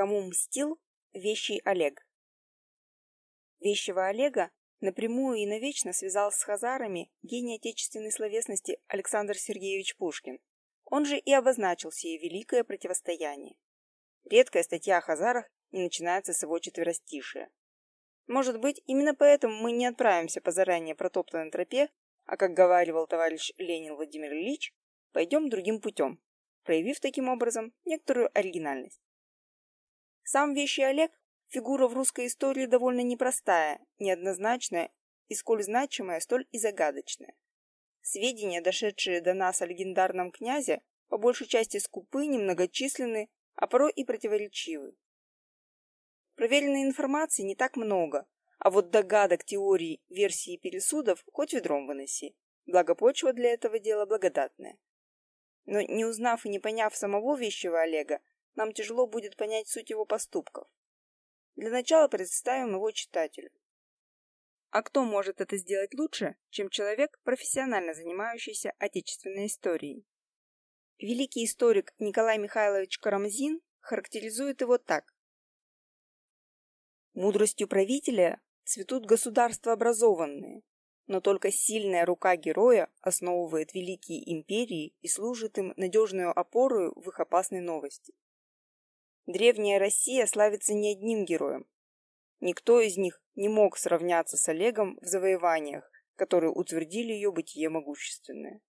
Кому мстил вещий Олег? Вещего Олега напрямую и навечно связал с хазарами гений отечественной словесности Александр Сергеевич Пушкин. Он же и обозначил сие великое противостояние. Редкая статья о хазарах не начинается с его четверостишия. Может быть, именно поэтому мы не отправимся по заранее протоптанной тропе, а, как говаривал товарищ Ленин Владимир Ильич, пойдем другим путем, проявив таким образом некоторую оригинальность. Сам вещий Олег – фигура в русской истории довольно непростая, неоднозначная и сколь значимая, столь и загадочная. Сведения, дошедшие до нас о легендарном князе, по большей части скупы, немногочисленны, а порой и противоречивы. Проверенной информации не так много, а вот догадок, теорий, версий и пересудов хоть ведром выноси. Благо почва для этого дела благодатная. Но не узнав и не поняв самого вещего Олега, нам тяжело будет понять суть его поступков. Для начала представим его читателю. А кто может это сделать лучше, чем человек, профессионально занимающийся отечественной историей? Великий историк Николай Михайлович Карамзин характеризует его так. Мудростью правителя цветут государства образованные, но только сильная рука героя основывает великие империи и служит им надежную опорой в их опасной новости. Древняя Россия славится не одним героем. Никто из них не мог сравняться с Олегом в завоеваниях, которые утвердили ее бытие могущественное.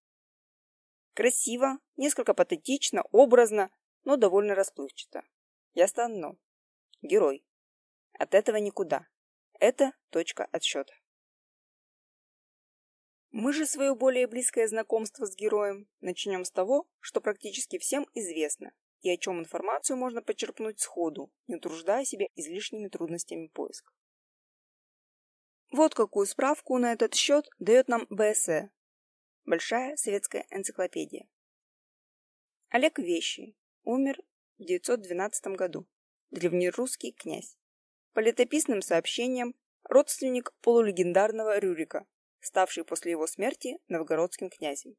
Красиво, несколько патетично, образно, но довольно расплывчато. Ясно одно. Герой. От этого никуда. Это точка отсчета. Мы же свое более близкое знакомство с героем начнем с того, что практически всем известно, и о чем информацию можно почерпнуть сходу, не утруждая себя излишними трудностями поиска. Вот какую справку на этот счет дает нам БСЭ. Большая советская энциклопедия. Олег Вещий. Умер в 912 году. Древнерусский князь. По летописным сообщениям, родственник полулегендарного Рюрика, ставший после его смерти новгородским князем.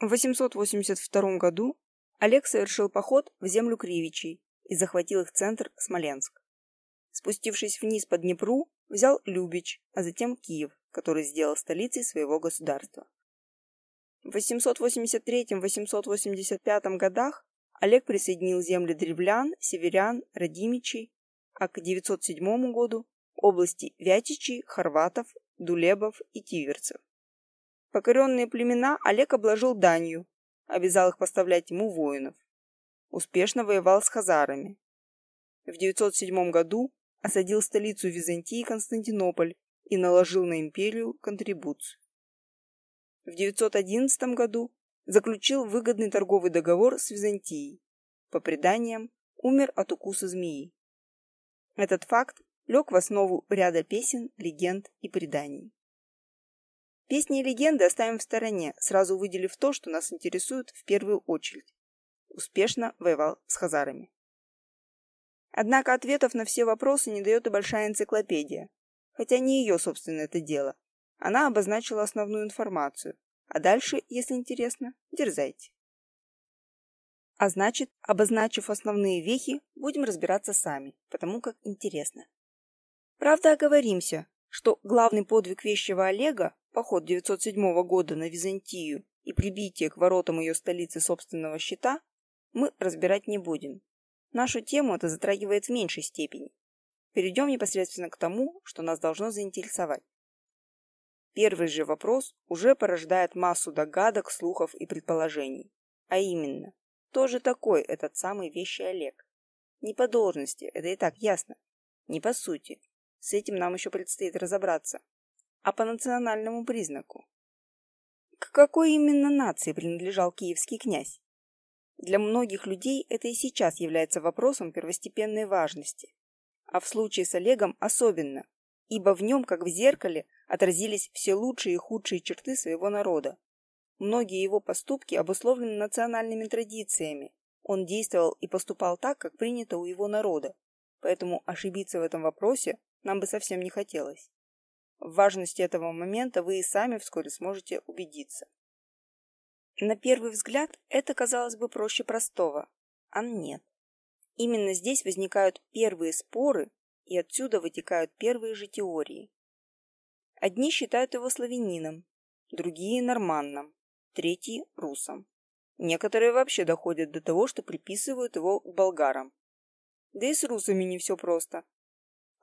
В 882 году Олег совершил поход в землю Кривичей и захватил их центр Смоленск. Спустившись вниз по Днепру, взял Любич, а затем Киев, который сделал столицей своего государства. В 883-885 годах Олег присоединил земли древлян, северян, радимичей а к 907 году области Вятичей, Хорватов, Дулебов и Тиверцев. Покоренные племена Олег обложил данью, обязал их поставлять ему воинов. Успешно воевал с хазарами. В 907 году осадил столицу Византии Константинополь и наложил на империю контрибуцию. В 911 году заключил выгодный торговый договор с Византией. По преданиям, умер от укуса змеи. Этот факт лег в основу ряда песен, легенд и преданий. Песни и легенды оставим в стороне, сразу выделив то, что нас интересует в первую очередь. Успешно воевал с хазарами. Однако ответов на все вопросы не дает и большая энциклопедия. Хотя не ее, собственно, это дело. Она обозначила основную информацию. А дальше, если интересно, дерзайте. А значит, обозначив основные вехи, будем разбираться сами, потому как интересно. Правда, оговоримся, что главный подвиг вещего Олега, поход 907 года на Византию и прибитие к воротам ее столицы собственного щита, мы разбирать не будем. Нашу тему это затрагивает в меньшей степени. Перейдем непосредственно к тому, что нас должно заинтересовать. Первый же вопрос уже порождает массу догадок, слухов и предположений. А именно, кто же такой этот самый вещий Олег? Не по должности, это и так ясно. Не по сути. С этим нам еще предстоит разобраться. А по национальному признаку. К какой именно нации принадлежал киевский князь? Для многих людей это и сейчас является вопросом первостепенной важности. А в случае с Олегом особенно, ибо в нем, как в зеркале, отразились все лучшие и худшие черты своего народа. Многие его поступки обусловлены национальными традициями. Он действовал и поступал так, как принято у его народа. Поэтому ошибиться в этом вопросе нам бы совсем не хотелось. В важности этого момента вы и сами вскоре сможете убедиться. На первый взгляд это казалось бы проще простого, а нет. Именно здесь возникают первые споры, и отсюда вытекают первые же теории. Одни считают его славянином, другие – норманном, третьи – русом. Некоторые вообще доходят до того, что приписывают его к болгарам. Да и с русами не все просто.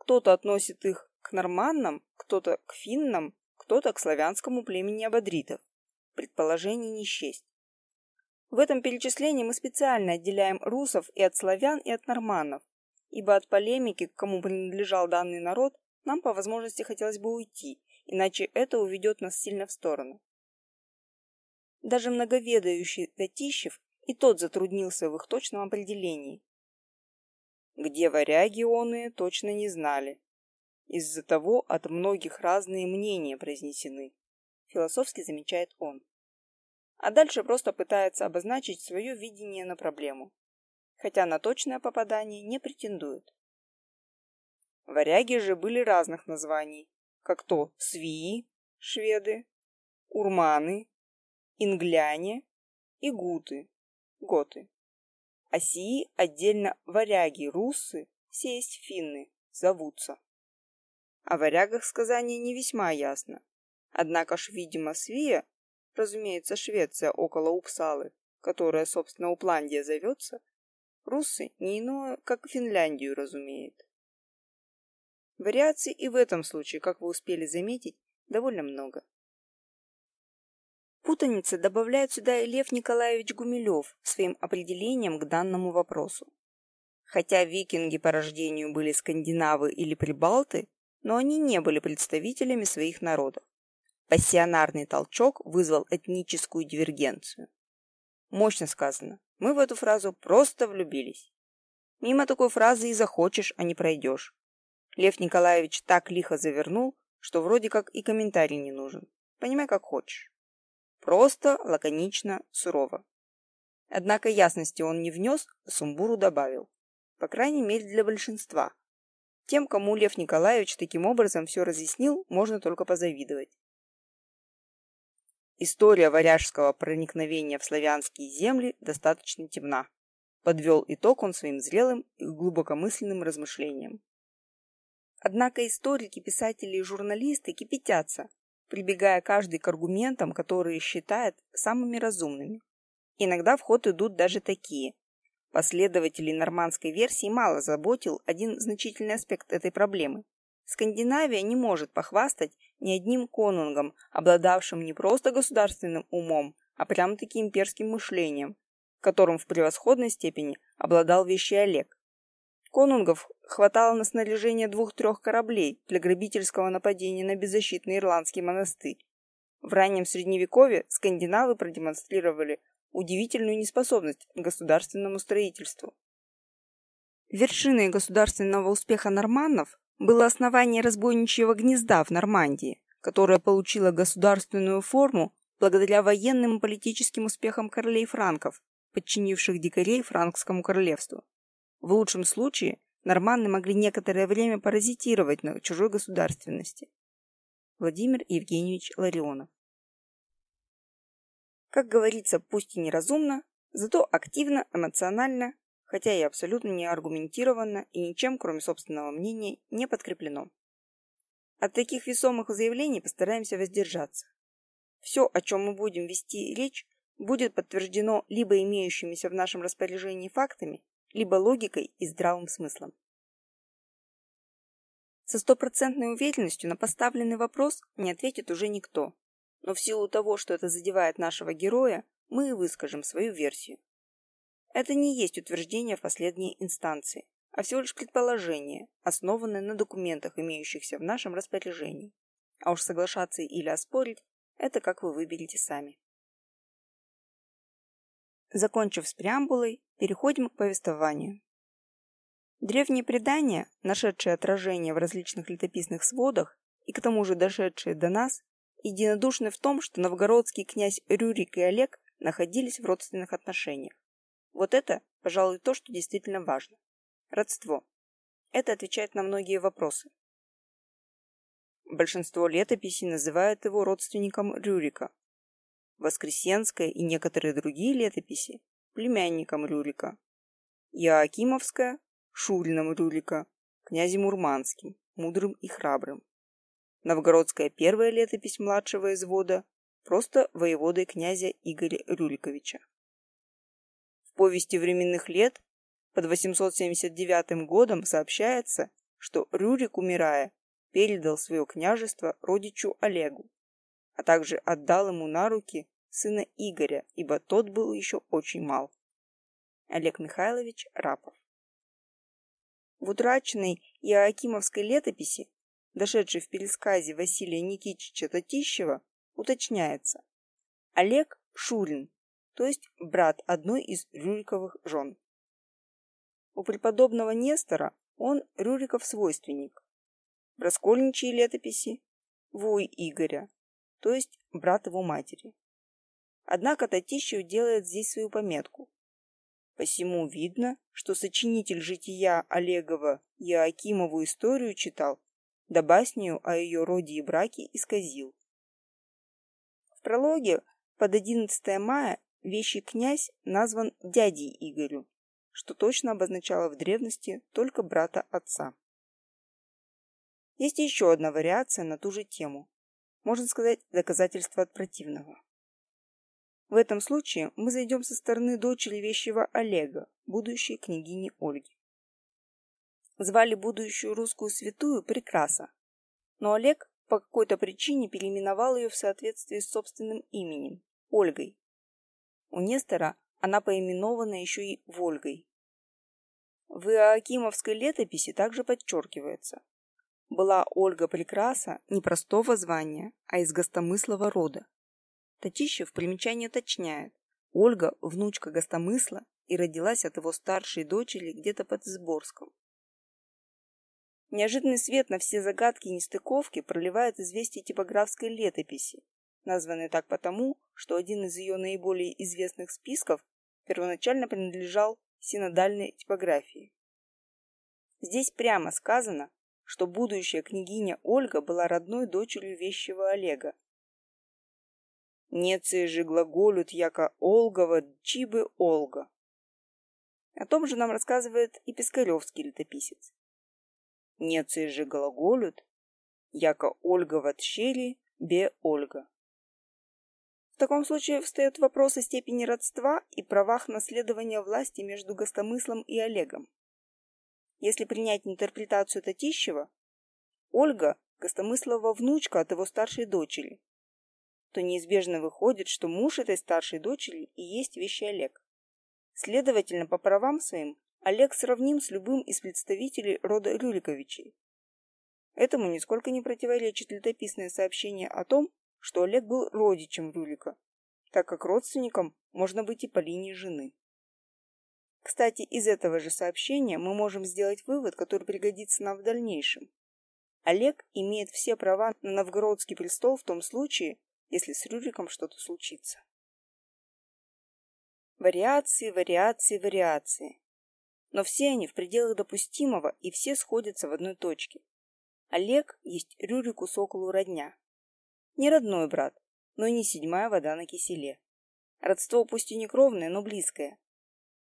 Кто-то относит их к норманнам, кто-то к финнам, кто-то к славянскому племени абадритов. Предположений не счесть. В этом перечислении мы специально отделяем русов и от славян, и от норманнов, ибо от полемики, к кому принадлежал данный народ, нам по возможности хотелось бы уйти, иначе это уведет нас сильно в сторону. Даже многоведающий Татищев и тот затруднился в их точном определении. Где варяги оные, точно не знали. Из-за того от многих разные мнения произнесены, философски замечает он. А дальше просто пытается обозначить свое видение на проблему, хотя на точное попадание не претендует. Варяги же были разных названий, как то свии, шведы, урманы, ингляне и гуты, готы. А сии отдельно варяги, руссы, сесть финны, зовутся. О варягах сказание не весьма ясно. Однако ж, видимо, Свия, разумеется, Швеция около Упсалы, которая, собственно, Упландия зовется, руссы не иное, как Финляндию разумеет. Вариаций и в этом случае, как вы успели заметить, довольно много. Путаница добавляет сюда и Лев Николаевич Гумилев своим определением к данному вопросу. Хотя викинги по рождению были скандинавы или прибалты, но они не были представителями своих народов. Пассионарный толчок вызвал этническую дивергенцию. Мощно сказано. Мы в эту фразу просто влюбились. Мимо такой фразы и захочешь, а не пройдешь. Лев Николаевич так лихо завернул, что вроде как и комментарий не нужен. Понимай, как хочешь. Просто, лаконично, сурово. Однако ясности он не внес, сумбуру добавил. По крайней мере, для большинства. Тем, кому Лев Николаевич таким образом все разъяснил, можно только позавидовать. История варяжского проникновения в славянские земли достаточно темна. Подвел итог он своим зрелым и глубокомысленным размышлениям. Однако историки, писатели и журналисты кипятятся, прибегая каждый к аргументам, которые считают самыми разумными. Иногда в ход идут даже такие, Последователей нормандской версии мало заботил один значительный аспект этой проблемы. Скандинавия не может похвастать ни одним конунгом, обладавшим не просто государственным умом, а прямо-таки имперским мышлением, которым в превосходной степени обладал вещий Олег. Конунгов хватало на снаряжение двух-трех кораблей для грабительского нападения на беззащитный ирландский монастырь. В раннем средневековье скандинавы продемонстрировали удивительную неспособность к государственному строительству. Вершиной государственного успеха норманнов было основание разбойничьего гнезда в Нормандии, которое получило государственную форму благодаря военным и политическим успехам королей франков, подчинивших дикарей франкскому королевству. В лучшем случае норманны могли некоторое время паразитировать на чужой государственности. Владимир Евгеньевич Ларионов как говорится, пусть и неразумно, зато активно, эмоционально, хотя и абсолютно не аргументированно и ничем, кроме собственного мнения, не подкреплено. От таких весомых заявлений постараемся воздержаться. Все, о чем мы будем вести речь, будет подтверждено либо имеющимися в нашем распоряжении фактами, либо логикой и здравым смыслом. Со стопроцентной уверенностью на поставленный вопрос не ответит уже никто, но в силу того, что это задевает нашего героя, мы и выскажем свою версию. Это не есть утверждение в последней инстанции, а всего лишь предположение, основанное на документах, имеющихся в нашем распоряжении. А уж соглашаться или оспорить – это как вы выберете сами. Закончив с преамбулой, переходим к повествованию. Древние предания, нашедшие отражение в различных летописных сводах и к тому же дошедшие до нас, единодушны в том, что новгородский князь Рюрик и Олег находились в родственных отношениях. Вот это, пожалуй, то, что действительно важно. Родство. Это отвечает на многие вопросы. Большинство летописей называют его родственником Рюрика. Воскресенская и некоторые другие летописи – племянником Рюрика. Иоакимовская – Шурином Рюрика, князем Урманским, мудрым и храбрым. Новгородская первая летопись младшего извода – просто воеводой князя Игоря Рюриковича. В повести временных лет под 879 годом сообщается, что Рюрик, умирая, передал свое княжество родичу Олегу, а также отдал ему на руки сына Игоря, ибо тот был еще очень мал. Олег Михайлович Рапов В утраченной Иоакимовской летописи, дошедшей в пересказе Василия Никитича Татищева, уточняется Олег Шурин, то есть брат одной из Рюриковых жен. У преподобного Нестора он Рюриков свойственник. В раскольничьей летописи – Вуй Игоря, то есть брат его матери. Однако Татищев делает здесь свою пометку. Посему видно, что сочинитель жития Олегова Иоакимову историю читал, да басню о ее роде и браке исказил. В прологе под 11 мая вещий князь назван дядей Игорю, что точно обозначало в древности только брата отца. Есть еще одна вариация на ту же тему. Можно сказать, доказательство от противного. В этом случае мы зайдем со стороны дочери вещего Олега, будущей княгини Ольги. Звали будущую русскую святую Прекраса, но Олег по какой-то причине переименовал ее в соответствии с собственным именем – Ольгой. У Нестора она поименована еще и Вольгой. В Иоакимовской летописи также подчеркивается. Была Ольга Прекраса не простого звания, а из гостомыслого рода. Татищев в примечании уточняет. Ольга – внучка гостомысла и родилась от его старшей дочери где-то под Сборском. Неожиданный свет на все загадки и нестыковки проливает известие типографской летописи, названной так потому, что один из ее наиболее известных списков первоначально принадлежал синодальной типографии. Здесь прямо сказано, что будущая княгиня Ольга была родной дочерью вещего Олега, Нецы же глаголют, яко Олгова, чибы Олга. О том же нам рассказывает и Пискаревский летописец. Нецы же глаголют, яко в отщели, бе Ольга. В таком случае встает вопрос о степени родства и правах наследования власти между Гостомыслом и Олегом. Если принять интерпретацию Татищева, Ольга – Гостомыслова внучка от его старшей дочери, то неизбежно выходит, что муж этой старшей дочери и есть вещи Олег. Следовательно, по правам своим Олег сравним с любым из представителей рода Рюриковичей. Этому нисколько не противоречит летописное сообщение о том, что Олег был родичем Рюрика, так как родственником можно быть и по линии жены. Кстати, из этого же сообщения мы можем сделать вывод, который пригодится нам в дальнейшем. Олег имеет все права на новгородский престол в том случае, если с Рюриком что-то случится. Вариации, вариации, вариации. Но все они в пределах допустимого, и все сходятся в одной точке. Олег есть Рюрику Соколу родня. Не родной брат, но и не седьмая вода на киселе. Родство пусть и не кровное, но близкое.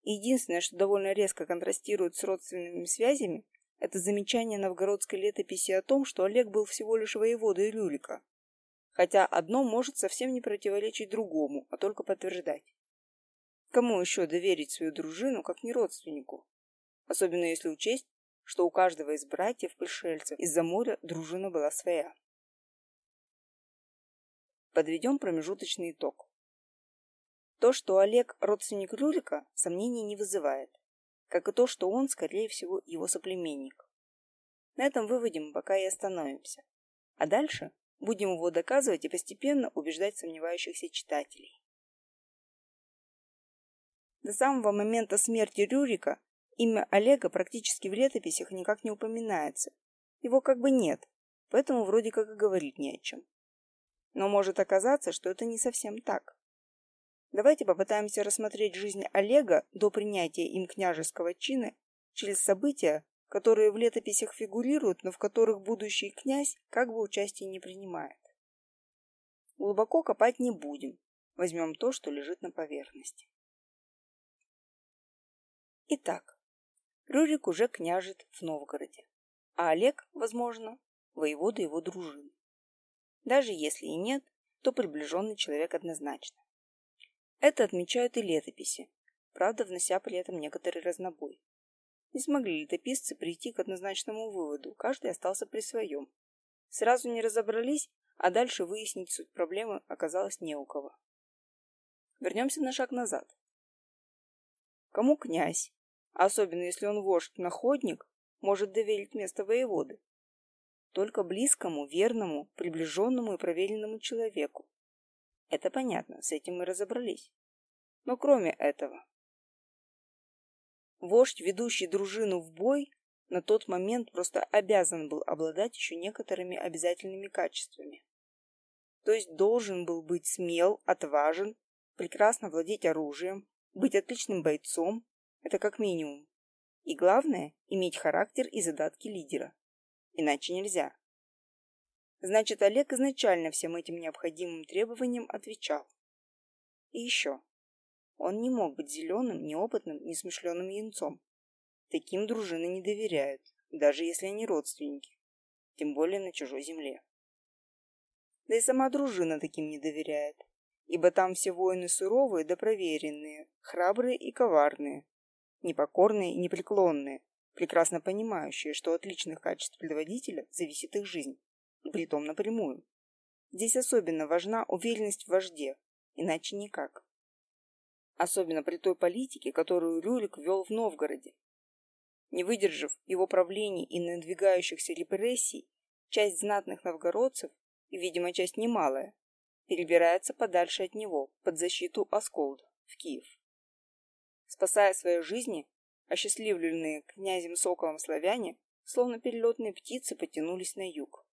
Единственное, что довольно резко контрастирует с родственными связями, это замечание новгородской летописи о том, что Олег был всего лишь воеводой Рюрика хотя одно может совсем не противоречить другому, а только подтверждать. Кому еще доверить свою дружину, как не родственнику? Особенно если учесть, что у каждого из братьев-пришельцев из-за моря дружина была своя. Подведем промежуточный итог. То, что Олег родственник Рюрика, сомнений не вызывает, как и то, что он, скорее всего, его соплеменник. На этом выводе мы пока и остановимся. А дальше Будем его доказывать и постепенно убеждать сомневающихся читателей. До самого момента смерти Рюрика имя Олега практически в летописях никак не упоминается. Его как бы нет, поэтому вроде как и говорить не о чем. Но может оказаться, что это не совсем так. Давайте попытаемся рассмотреть жизнь Олега до принятия им княжеского чина через события, которые в летописях фигурируют, но в которых будущий князь как бы участия не принимает. Глубоко копать не будем, возьмем то, что лежит на поверхности. Итак, Рюрик уже княжит в Новгороде, а Олег, возможно, воевода его дружины. Даже если и нет, то приближенный человек однозначно. Это отмечают и летописи, правда, внося при этом некоторый разнобой. Не смогли летописцы прийти к однозначному выводу, каждый остался при своем. Сразу не разобрались, а дальше выяснить суть проблемы оказалось не у кого. Вернемся на шаг назад. Кому князь, особенно если он вождь-находник, может доверить место воеводы? Только близкому, верному, приближенному и проверенному человеку. Это понятно, с этим мы разобрались. Но кроме этого, вождь, ведущий дружину в бой, на тот момент просто обязан был обладать еще некоторыми обязательными качествами. То есть должен был быть смел, отважен, прекрасно владеть оружием, быть отличным бойцом, это как минимум. И главное, иметь характер и задатки лидера. Иначе нельзя. Значит, Олег изначально всем этим необходимым требованиям отвечал. И еще. Он не мог быть зеленым, неопытным, несмышленым юнцом. Таким дружины не доверяют, даже если они родственники, тем более на чужой земле. Да и сама дружина таким не доверяет, ибо там все воины суровые да проверенные, храбрые и коварные, непокорные и непреклонные, прекрасно понимающие, что от личных качеств предводителя зависит их жизнь, притом напрямую. Здесь особенно важна уверенность в вожде, иначе никак. Особенно при той политике, которую Рюрик вел в Новгороде. Не выдержав его правлений и надвигающихся репрессий, часть знатных новгородцев, и, видимо, часть немалая, перебирается подальше от него, под защиту Осколда, в Киев. Спасая свои жизни, осчастливленные князем Соколом славяне, словно перелетные птицы, потянулись на юг.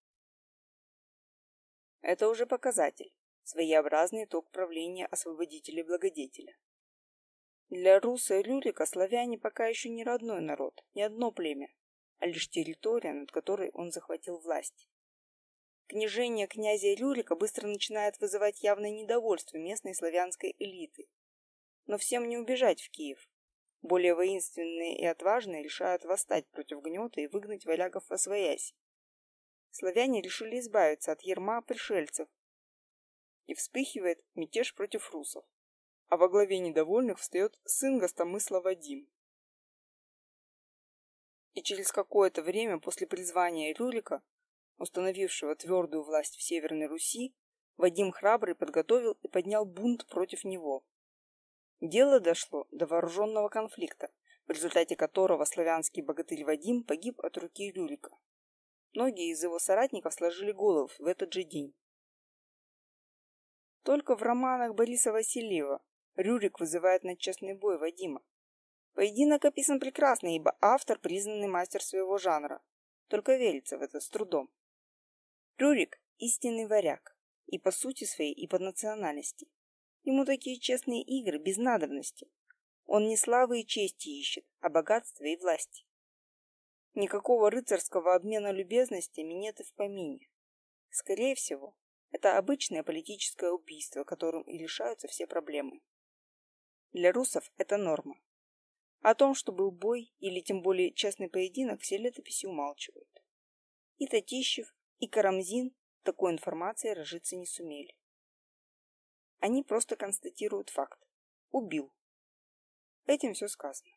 Это уже показатель, своеобразный итог правления освободителя-благодетеля. Для Руса и Рюрика славяне пока еще не родной народ, не одно племя, а лишь территория, над которой он захватил власть. Княжение князя Рюрика быстро начинает вызывать явное недовольство местной славянской элиты. Но всем не убежать в Киев. Более воинственные и отважные решают восстать против гнета и выгнать валягов во своясь. Славяне решили избавиться от ерма пришельцев. И вспыхивает мятеж против русов. А во главе недовольных встает сын гостомысла Вадим. И через какое-то время после призвания Рюрика установившего твердую власть в Северной Руси, Вадим Храбрый подготовил и поднял бунт против него. Дело дошло до вооруженного конфликта, в результате которого славянский богатырь Вадим погиб от руки Рюрика. Многие из его соратников сложили голову в этот же день. Только в романах Бориса Васильева Рюрик вызывает на честный бой Вадима. Поединок описан прекрасно, ибо автор признанный мастер своего жанра. Только верится в это с трудом. Рюрик – истинный варяг, и по сути своей, и по национальности. Ему такие честные игры без надобности. Он не славы и чести ищет, а богатства и власти. Никакого рыцарского обмена любезностями нет и в помине. Скорее всего, это обычное политическое убийство, которым и решаются все проблемы. Для русов это норма. О том, что был бой или тем более честный поединок, все летописи умалчивают. И Татищев, и Карамзин такой информацией разжиться не сумели. Они просто констатируют факт. Убил. Этим все сказано.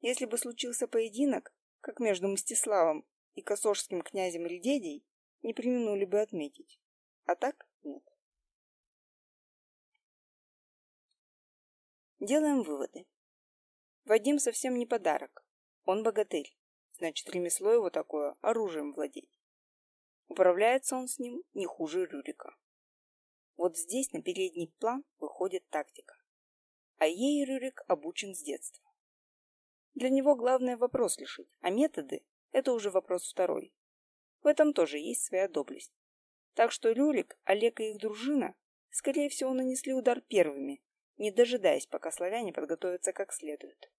Если бы случился поединок, как между Мстиславом и косожским князем Редедей, не применули бы отметить. А так нет. Делаем выводы. Вадим совсем не подарок. Он богатырь. Значит, ремесло его такое – оружием владеть. Управляется он с ним не хуже Рюрика. Вот здесь на передний план выходит тактика. А ей Рюрик обучен с детства. Для него главное вопрос решить, а методы – это уже вопрос второй. В этом тоже есть своя доблесть. Так что Рюрик, Олег и их дружина, скорее всего, нанесли удар первыми, не дожидаясь, пока славяне подготовятся как следует.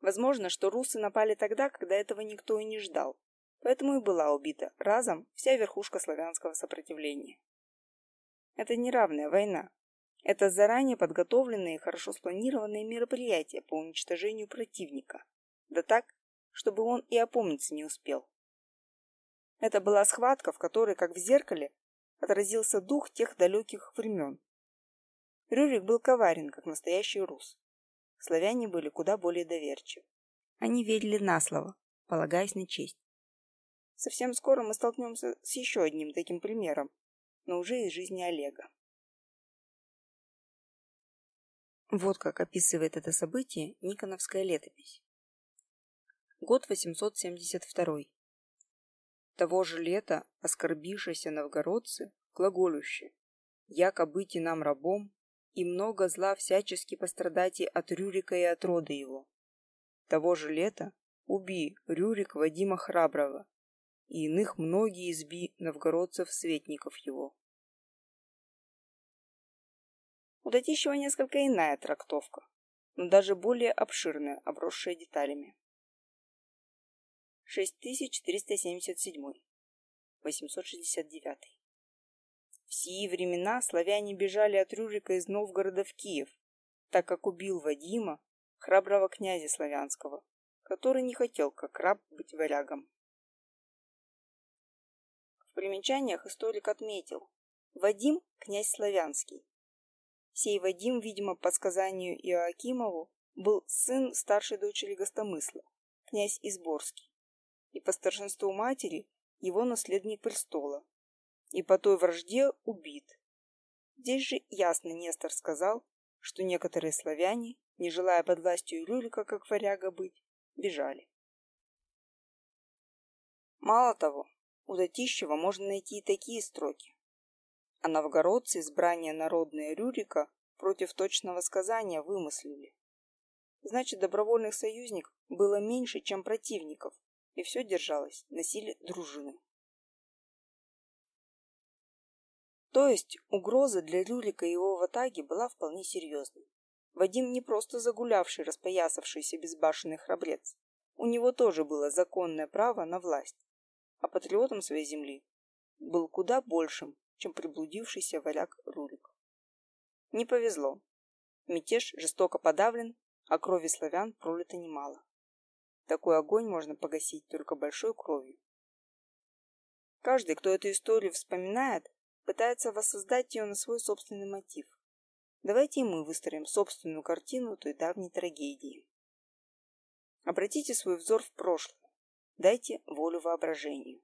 Возможно, что русы напали тогда, когда этого никто и не ждал, Поэтому и была убита разом вся верхушка славянского сопротивления. Это неравная война. Это заранее подготовленные и хорошо спланированные мероприятия по уничтожению противника, так, чтобы он и опомниться не успел. Это была схватка, в которой, как в зеркале, отразился дух тех далеких времен. Рюрик был коварен, как настоящий рус. Славяне были куда более доверчивы. Они верили на слово, полагаясь на честь. Совсем скоро мы столкнемся с еще одним таким примером, но уже из жизни Олега. Вот как описывает это событие Никоновская летопись. Год 872. Того же лета оскорбившиеся новгородцы, глаголющие, яко быть и нам рабом, и много зла всячески пострадайте от Рюрика и от рода его. Того же лета уби Рюрик Вадима Храброго, и иных многие изби новгородцев-светников его. У Татищева несколько иная трактовка, но даже более обширная, обросшая деталями. 6377. 869. В сии времена славяне бежали от Рюрика из Новгорода в Киев, так как убил Вадима, храброго князя славянского, который не хотел, как раб, быть варягом. В примечаниях историк отметил, Вадим – князь славянский. Сей Вадим, видимо, по сказанию Иоакимову, был сын старшей дочери Гостомысла, князь Изборский, и по старшинству матери его наследник престола, и по той вражде убит. Здесь же ясно Нестор сказал, что некоторые славяне, не желая под властью Рюрика, как варяга быть, бежали. Мало того, у Татищева можно найти и такие строки. А новгородцы избрание народное Рюрика против точного сказания вымыслили. Значит, добровольных союзников было меньше, чем противников, и все держалось на силе дружины. То есть угроза для Рюрика и его ватаги была вполне серьезной. Вадим не просто загулявший, распоясавшийся безбашенный храбрец. У него тоже было законное право на власть. А патриотом своей земли был куда большим, чем приблудившийся варяг Рурик. Не повезло. Мятеж жестоко подавлен, а крови славян пролито немало. Такой огонь можно погасить только большой кровью. Каждый, кто эту историю вспоминает, пытается воссоздать ее на свой собственный мотив. Давайте и мы выстроим собственную картину той давней трагедии. Обратите свой взор в прошлое. Дайте волю воображению.